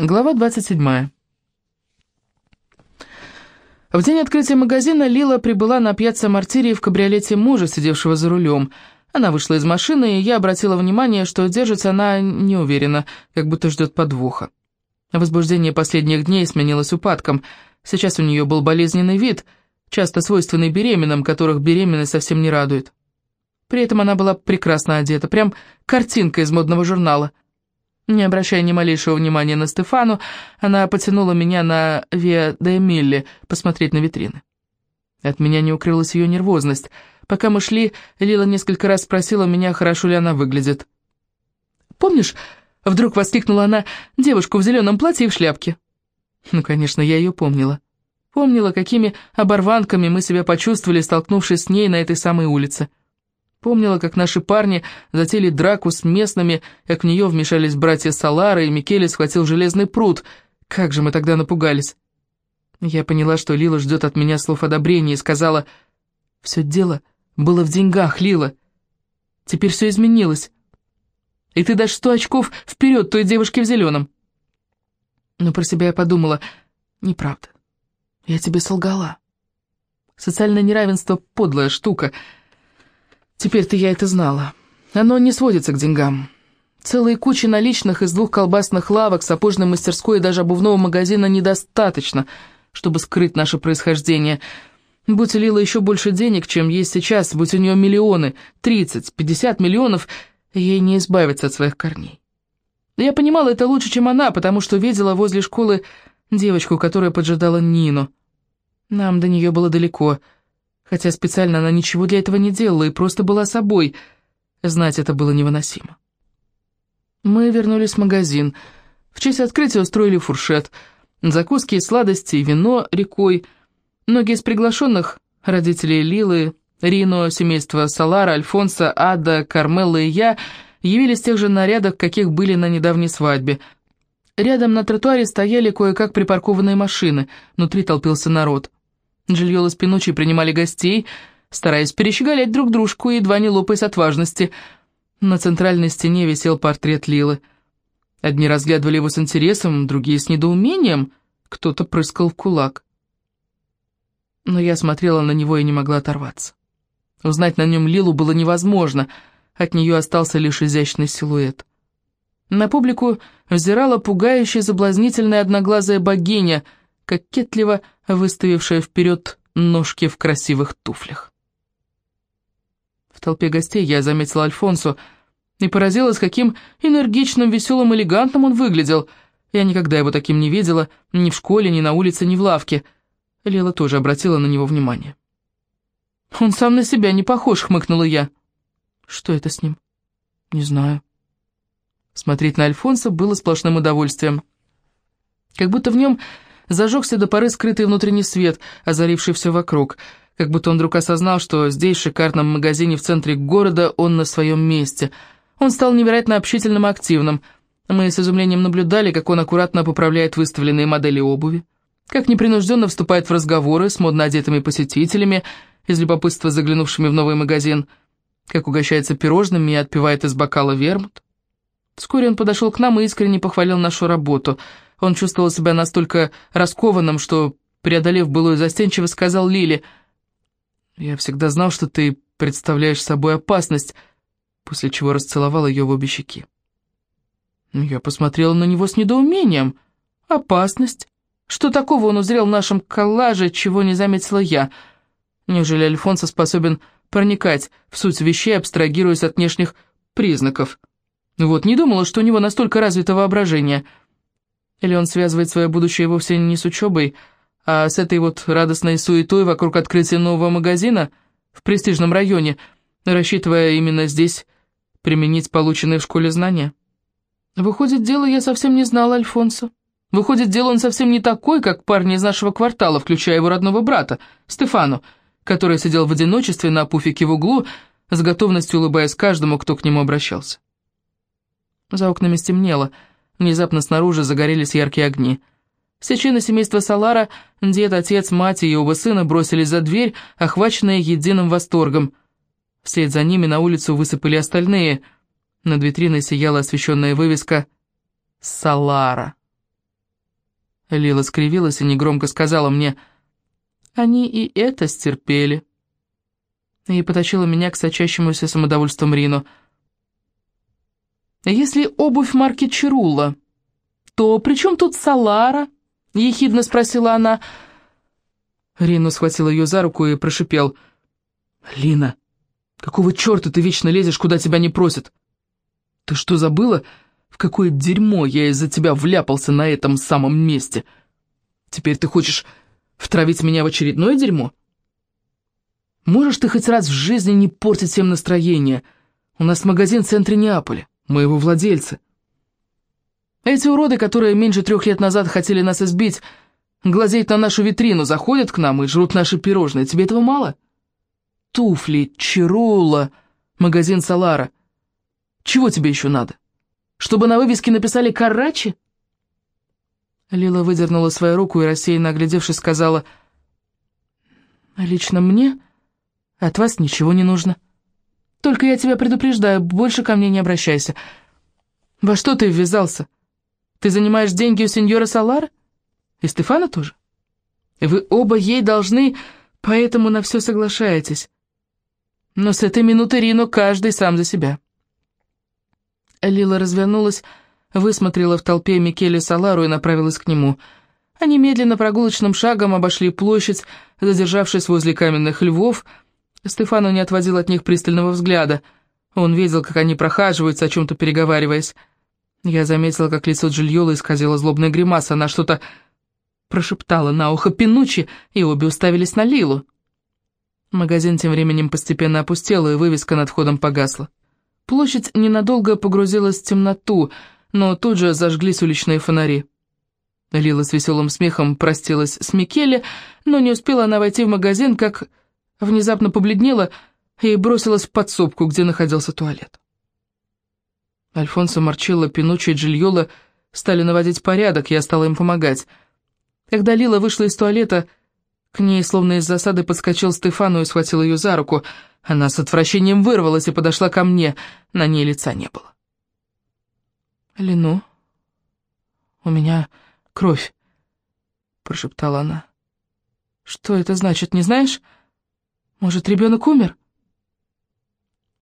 Глава 27. В день открытия магазина Лила прибыла на пьяцца Мартирии в кабриолете мужа, сидевшего за рулем. Она вышла из машины, и я обратила внимание, что держится она неуверенно, как будто ждет подвоха. Возбуждение последних дней сменилось упадком. Сейчас у нее был болезненный вид, часто свойственный беременным, которых беременность совсем не радует. При этом она была прекрасно одета, прям картинка из модного журнала – не обращая ни малейшего внимания на Стефану, она потянула меня на Виа де Милли посмотреть на витрины. От меня не укрылась ее нервозность. Пока мы шли, Лила несколько раз спросила меня, хорошо ли она выглядит. «Помнишь?» — вдруг воскликнула она девушку в зеленом платье и в шляпке. Ну, конечно, я ее помнила. Помнила, какими оборванками мы себя почувствовали, столкнувшись с ней на этой самой улице. Помнила, как наши парни затели драку с местными, как в нее вмешались братья Салара, и Микеле схватил железный пруд. Как же мы тогда напугались. Я поняла, что Лила ждет от меня слов одобрения, и сказала, «Все дело было в деньгах, Лила. Теперь все изменилось. И ты дашь сто очков вперед той девушке в зеленом». Но про себя я подумала, «Неправда. Я тебе солгала. Социальное неравенство — подлая штука — Теперь-то я это знала. Оно не сводится к деньгам. Целые кучи наличных из двух колбасных лавок, сапожной мастерской и даже обувного магазина недостаточно, чтобы скрыть наше происхождение. Будь у Лилы еще больше денег, чем есть сейчас, будь у нее миллионы, 30, 50 миллионов, ей не избавиться от своих корней. Я понимала это лучше, чем она, потому что видела возле школы девочку, которая поджидала Нину. Нам до нее было далеко — хотя специально она ничего для этого не делала и просто была собой. Знать это было невыносимо. Мы вернулись в магазин. В честь открытия устроили фуршет. Закуски сладости, вино рекой. Многие из приглашенных, родители Лилы, Рино, семейство Салара, Альфонса, Ада, Кармелла и я, явились в тех же нарядах, каких были на недавней свадьбе. Рядом на тротуаре стояли кое-как припаркованные машины, внутри толпился народ. Джильола с Пинуччи принимали гостей, стараясь перещеголять друг дружку, едва не лопаясь от важности. На центральной стене висел портрет Лилы. Одни разглядывали его с интересом, другие с недоумением, кто-то прыскал в кулак. Но я смотрела на него и не могла оторваться. Узнать на нем Лилу было невозможно, от нее остался лишь изящный силуэт. На публику взирала пугающая соблазнительная одноглазая богиня — кокетливо выставившая вперед ножки в красивых туфлях. В толпе гостей я заметила Альфонсо и поразилась, каким энергичным, веселым, элегантным он выглядел. Я никогда его таким не видела, ни в школе, ни на улице, ни в лавке. Лела тоже обратила на него внимание. «Он сам на себя не похож», — хмыкнула я. «Что это с ним?» «Не знаю». Смотреть на Альфонса было сплошным удовольствием. Как будто в нем Зажегся до поры скрытый внутренний свет, озаривший все вокруг, как будто он вдруг осознал, что здесь, в шикарном магазине в центре города, он на своем месте. Он стал невероятно общительным и активным. Мы с изумлением наблюдали, как он аккуратно поправляет выставленные модели обуви, как непринужденно вступает в разговоры с модно одетыми посетителями, из любопытства заглянувшими в новый магазин, как угощается пирожными и отпивает из бокала вермут. Вскоре он подошел к нам и искренне похвалил нашу работу — он чувствовал себя настолько раскованным, что, преодолев былую застенчивость, сказал Лиле, «Я всегда знал, что ты представляешь собой опасность», после чего расцеловал ее в обе щеки. Я посмотрела на него с недоумением. «Опасность? Что такого он узрел в нашем коллаже, чего не заметила я? Неужели Альфонсо способен проникать в суть вещей, абстрагируясь от внешних признаков? Вот, не думала, что у него настолько развито воображение». Или он связывает свое будущее вовсе не с учебой, а с этой вот радостной суетой вокруг открытия нового магазина в престижном районе, рассчитывая именно здесь применить полученные в школе знания? Выходит, дело я совсем не знала Альфонсо. Выходит, дело он совсем не такой, как парни из нашего квартала, включая его родного брата, Стефану, который сидел в одиночестве на пуфике в углу, с готовностью улыбаясь каждому, кто к нему обращался. За окнами стемнело — Внезапно снаружи загорелись яркие огни. Все члены семейства Салара, дед, отец, мать и оба сына бросились за дверь, охваченные единым восторгом. Вслед за ними на улицу высыпали остальные. Над витриной сияла освещенная вывеска «Салара». Лила скривилась и негромко сказала мне, «Они и это стерпели». И потащила меня к сочащемуся самодовольством Рину. «Если обувь марки Чирула, то при чем тут Салара?» — ехидно спросила она. Рину схватил ее за руку и прошипел. «Лина, какого черта ты вечно лезешь, куда тебя не просят? Ты что, забыла, в какое дерьмо я из-за тебя вляпался на этом самом месте? Теперь ты хочешь втравить меня в очередное дерьмо? Можешь ты хоть раз в жизни не портить всем настроение? У нас магазин в центре Неаполя, мы его владельцы. Эти уроды, которые меньше трех лет назад хотели нас избить, глазеют на нашу витрину, заходят к нам и жрут наши пирожные. Тебе этого мало? Туфли, чирула, магазин Салара. Чего тебе еще надо? Чтобы на вывеске написали «Карачи»?» Лила выдернула свою руку и, рассеянно оглядевшись, сказала, «Лично мне от вас ничего не нужно. Только я тебя предупреждаю, больше ко мне не обращайся. Во что ты ввязался? Ты занимаешь деньги у сеньора Салара? И Стефана тоже? Вы оба ей должны, поэтому на все соглашаетесь. Но с этой минуты Рино каждый сам за себя». Лила развернулась, высмотрела в толпе Микеле Салару и направилась к нему. Они медленно прогулочным шагом обошли площадь, задержавшись возле каменных львов. Стефану не отводил от них пристального взгляда. Он видел, как они прохаживаются, о чем-то переговариваясь. Я заметила, как лицо Джильола исказило злобная гримаса. Она что-то прошептала на ухо Пинучи, и обе уставились на Лилу. Магазин тем временем постепенно опустел, и вывеска над входом погасла. Площадь ненадолго погрузилась в темноту, но тут же зажглись уличные фонари. Лила с веселым смехом простилась с Микеле, но не успела она войти в магазин, как внезапно побледнела и бросилась в подсобку, где находился туалет. Альфонсо Марчелло, Пинуччи и Джильола стали наводить порядок, я стала им помогать. Когда Лила вышла из туалета, к ней словно из засады подскочил Стефану и схватил ее за руку — она с отвращением вырвалась и подошла ко мне. На ней лица не было. «Лину, у меня кровь», — прошептала она. «Что это значит, не знаешь? Может, ребенок умер?»